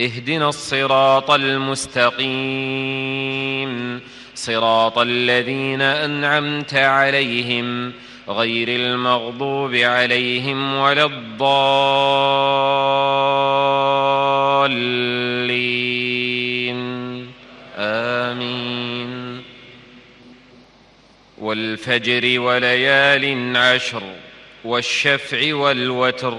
اهدنا الصراط المستقيم. صراط الذين أنعمت عليهم غير المغضوب عليهم ولا الضالين. آمين. والفجر وليال عشر والشفع والوتر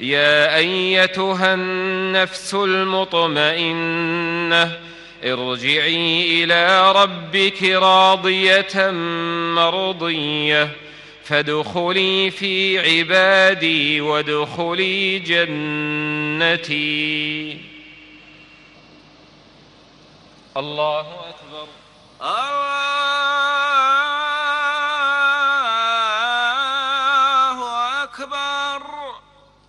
يا أيتها النفس المطمئنة ارجعي إلى ربك راضية مرضية فادخلي في عبادي وادخلي جنتي. الله أكبر. الله